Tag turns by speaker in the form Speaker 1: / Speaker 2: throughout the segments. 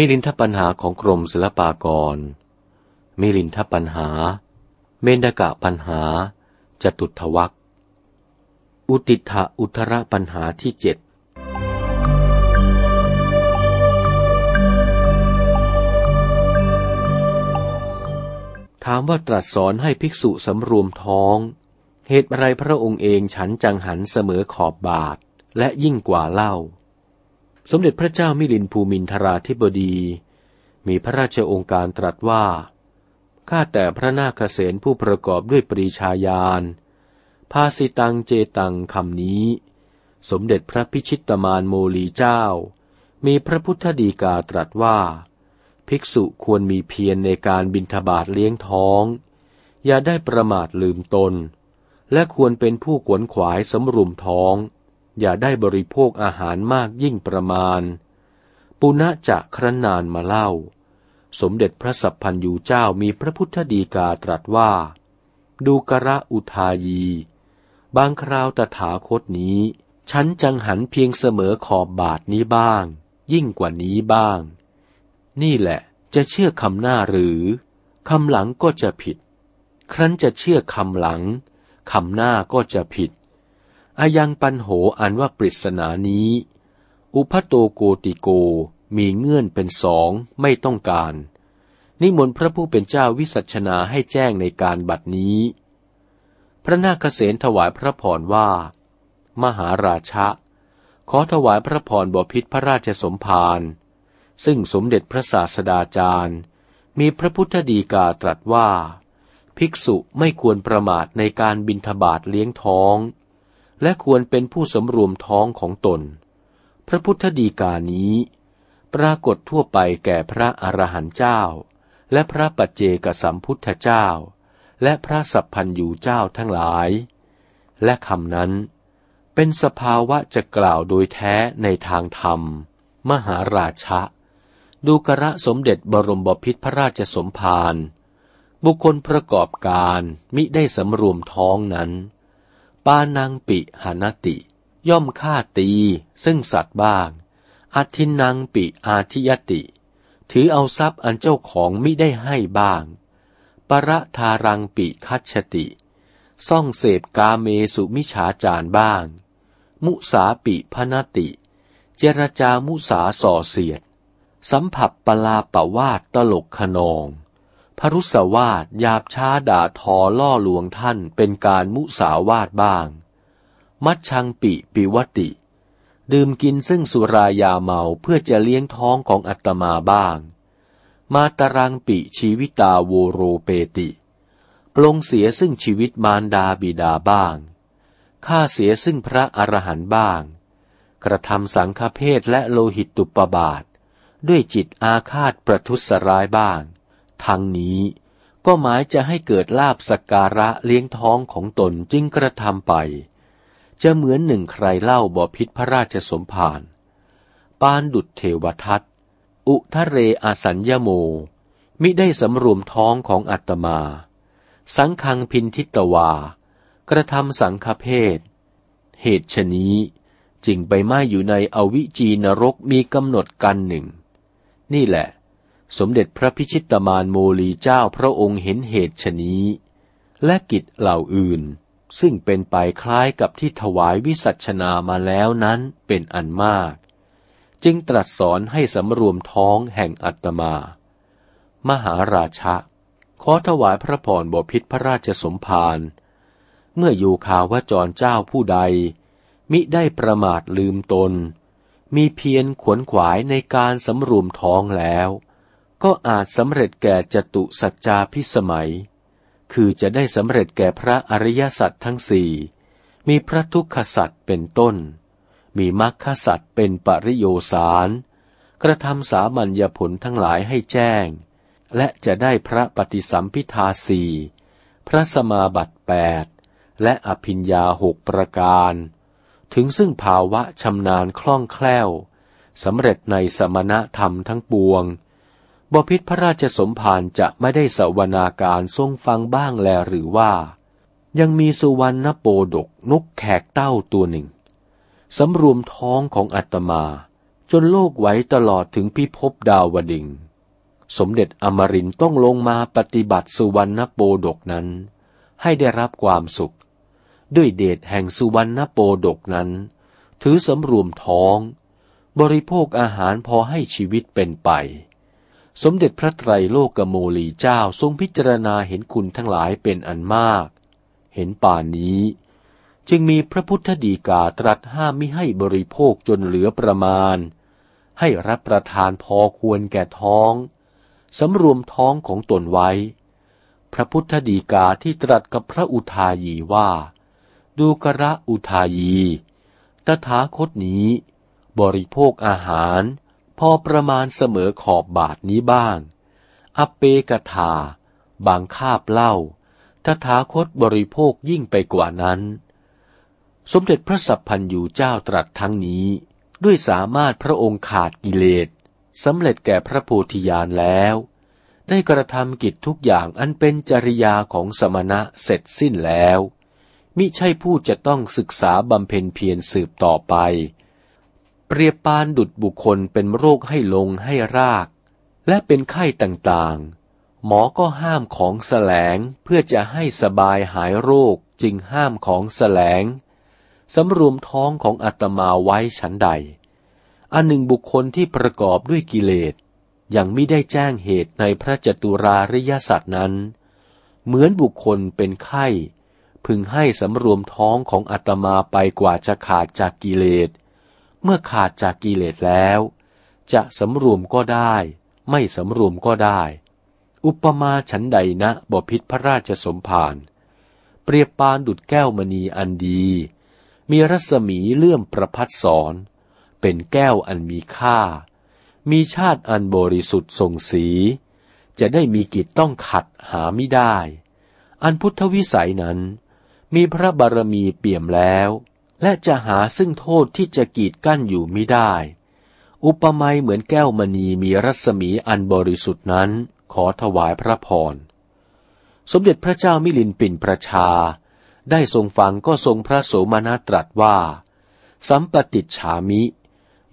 Speaker 1: มิลินทปัญหาของกรมศิลปากร มิลินทปัญหา เมนกะปัญหา จตุทวักอุติถะอุทระปัญหาที่เจ็ดถามว่าตรัสสอนให้ภิกษุสำรวมท้อง เหตุอะไรพระองค์เองฉันจังหันเสมอขอบบาท และยิ่งกว่าเล่า สมเด็จพระเจ้ามิลินภูมินทราธิบดี มีพระราชองค์การตรัสว่า ข้าแต่พระนาคเษนผู้ประกอบด้วยปรีชาญาณ ภาสิตังเจตังคำนี้ สมเด็จพระพิชิตมานโมลีเจ้า มีพระพุทธดีกาตรัสว่า ภิกษุควรมีเพียรในการบินทบาทเลี้ยงท้อง อย่าได้ประมาทลืมตน และควรเป็นผู้ขวนขวายสำรุมท้อง อย่าได้บริโภคอาหารมากยิ่งประมาณ ปุณะจะครนานมาเล่า สมเด็จพระสัพพันยูเจ้ามีพระพุทธดีกาตรัสว่า ดูกระอุทายี บางคราวตถาคตนี้ ฉันจังหันเพียงเสมอขอบบาทนี้บ้าง ยิ่งกว่านี้บ้าง นี่แหละจะเชื่อคำหน้าหรือคำหลังก็จะผิด ครั้นจะเชื่อคำหลังคำหน้าก็จะผิด อายังปันโหอันว่าปริศนานี้ อุพัโตโกติโกมีเงื่อนเป็นสองไม่ต้องการ นิมนต์พระผู้เป็นเจ้าวิสัชนาให้แจ้งในการบัดนี้ พระนาคเษนถวายพระพรว่า มหาราชะ ขอถวายพระพรบพิษพระราชสมภารซึ่งสมเด็จพระศาสดาจารย์ มีพระพุทธดีกาตรัสว่า ภิกษุไม่ควรประมาทในการบินทบาทเลี้ยงท้อง และควรเป็นผู้สำรวมท้องของตน พระพุทธดีกานี้ ปรากฏทั่วไปแก่พระอรหันต์เจ้า และพระปัจเจกสัมพุทธเจ้า และพระสัพพันยูเจ้าทั้งหลาย และคำนั้น เป็นสภาวะจะกล่าวโดยแท้ในทางธรรม มหาราชะ ดูกระสมเด็จบรมบพิษพระราชสมภารบุคคลประกอบการมิได้สำรวมท้องนั้น ปานังปิหานติ ย่อมฆ่าตี ซึ่งสัตว์บ้างอาทินังปิอาทิยติ ถือเอาทรัพย์อันเจ้าของมิได้ให้บ้าง ปรทารังปิคัชติ ซ่องเสพกาเมสุมิฉาจารบ้าง มุสาปิพนติ เจรจามุสาส่อเสียด สัมผัสปลาปะวาดตลกขนอง พรุสวาดยาบช้าด่าทอล่อลวงท่านเป็นการมุสาวาดบ้าง มัดชังปิปิวติ ดื่มกินซึ่งสุรายาเมาเพื่อจะเลี้ยงท้องของอัตมาบ้าง มาตรังปิชีวิตาโวโรเปติ ปลงเสียซึ่งชีวิตมารดาบิดาบ้างฆ่าเสียซึ่งพระอรหันต์บ้าง กระทำสังฆเพศและโลหิตตุปบาท ด้วยจิตอาฆาตประทุษร้ายบ้าง ทั้งนี้ ก็หมายจะให้เกิดลาบสการะเลี้ยงท้องของตนจึงกระทำไป จะเหมือนหนึ่งใครเล่าบ่อพิษพระราชสมภารปานดุจเทวทัตอุทะเรอาสัญญโม มิได้สำรวมท้องของอัตมา สังคังพินทิตวา กระทำสังฆเพศ เหตุชนี้จึงไปไม่อยู่ในอวิจีนรกมีกำหนดกันหนึ่ง นี่แหละ สมเด็จพระพิชิตมานโมลีเจ้าพระองค์เห็นเหตุชนี้ และกิจเหล่าอื่น ซึ่งเป็นไปคล้ายกับที่ถวายวิสัชนามาแล้วนั้นเป็นอันมาก จึงตรัสสอนให้สำรวมท้องแห่งอัตมา มหาราชะ ขอถวายพระพรบพิษพระราชสมภารเมื่ออยู่ข่าวว่าจรเจ้าผู้ใด มิได้ประมาทลืมตน มีเพียรขวนขวายในการสำรวมท้องแล้ว ก็อาจสำเร็จแก่จตุสัจจาพิสมัย คือจะได้สำเร็จแก่พระอริยสัจทั้งสี่ มีพระทุกขสัจเป็นต้น มีมรรคสัตว์เป็นปริโยสาร กระทำสามัญญผลทั้งหลายให้แจ้ง และจะได้พระปฏิสัมพิทาสีพระสมาบัติแปดและอภิญญาหกประการ ถึงซึ่งภาวะชำนาญคล่องแคล่วสำเร็จในสมณธรรมทั้งปวง บพิษพระราชสมภารจะไม่ได้สวนาการทรงฟังบ้างแลหรือว่า ยังมีสุวรรณโปดกนกแขกเต้าตัวหนึ่งสำรวมท้องของอัตมา จนโลกไหวตลอดถึงพิภพดาวดิง สมเด็จอมรินต้องลงมาปฏิบัติสุวรรณโปดกนั้น ให้ได้รับความสุข ด้วยเดชแห่งสุวรรณโปดกนั้น ถือสำรวมท้อง บริโภคอาหารพอให้ชีวิตเป็นไป สมเด็จพระไตรโลกโมลีเจ้าทรงพิจารณาเห็นคุณทั้งหลายเป็นอันมาก เห็นป่านนี้ จึงมีพระพุทธดีกาตรัสห้ามมิให้บริโภคจนเหลือประมาณ ให้รับประทานพอควรแก่ท้องสำรวมท้องของตนไว้ พระพุทธดีกาที่ตรัสกับพระอุทายีว่า ดูกระอุทายี ตถาคตนี้ บริโภคอาหาร พอประมาณเสมอขอบบาทนี้บ้าง อเปกถา บางคาบเล่าตถาคตบริโภคยิ่งไปกว่านั้น สมเด็จพระสัพพันยูเจ้าตรัสทั้งนี้ ด้วยสามารถพระองค์ขาดกิเลสสำเร็จแก่พระโพธิญาณแล้ว ได้กระทำกิจทุกอย่างอันเป็นจริยาของสมณะเสร็จสิ้นแล้ว มิใช่ผู้จะต้องศึกษาบำเพ็ญเพียรสืบต่อไป เปรียบปานดุดบุคคลเป็นโรคให้ลงให้ราก และเป็นไข้ต่างๆ หมอก็ห้ามของแสลงเพื่อจะให้สบายหายโรคจึงห้ามของแสลงสำรวมท้องของอัตมาไว้ฉันใด อันหนึ่งบุคคลที่ประกอบด้วยกิเลสยังไม่ได้แจ้งเหตุในพระจตุราริยสัตว์นั้น เหมือนบุคคลเป็นไข้ พึงให้สำรวมท้องของอัตมาไปกว่าจะขาดจากกิเลส เมื่อขาดจากกิเลสแล้ว จะสำรวมก็ได้ ไม่สำรวมก็ได้ อุปมาฉันใดนะบพิษพระราชสมภารเปรียบปานดุดแก้วมณีอันดี มีรัศมีเลื่อมประพัดสอน เป็นแก้วอันมีค่า มีชาติอันบริสุทธิ์ทรงสี จะได้มีกิจต้องขัดหาไม่ได้ อันพุทธวิสัยนั้น มีพระบารมีเปี่ยมแล้ว และจะหาซึ่งโทษที่จะกีดกั้นอยู่ไม่ได้ อุปมาเหมือนแก้วมณีมีรัศมีอันบริสุทธิ์นั้น ขอถวายพระพร สมเด็จพระเจ้ามิลินปินประชา ได้ทรงฟังก็ทรงพระโสมนัสตรัสว่า สัมปติฉามิ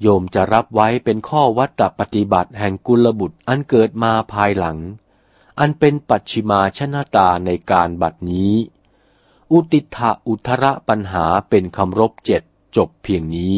Speaker 1: โยมจะรับไว้เป็นข้อวัตปฏิบัติแห่งกุลบุตรอันเกิดมาภายหลัง อันเป็นปัจฉิมาชนะตาในการบัดนี้ อุติถะอุทระปัญหาเป็นคำรบเจ็ดจบเพียงนี้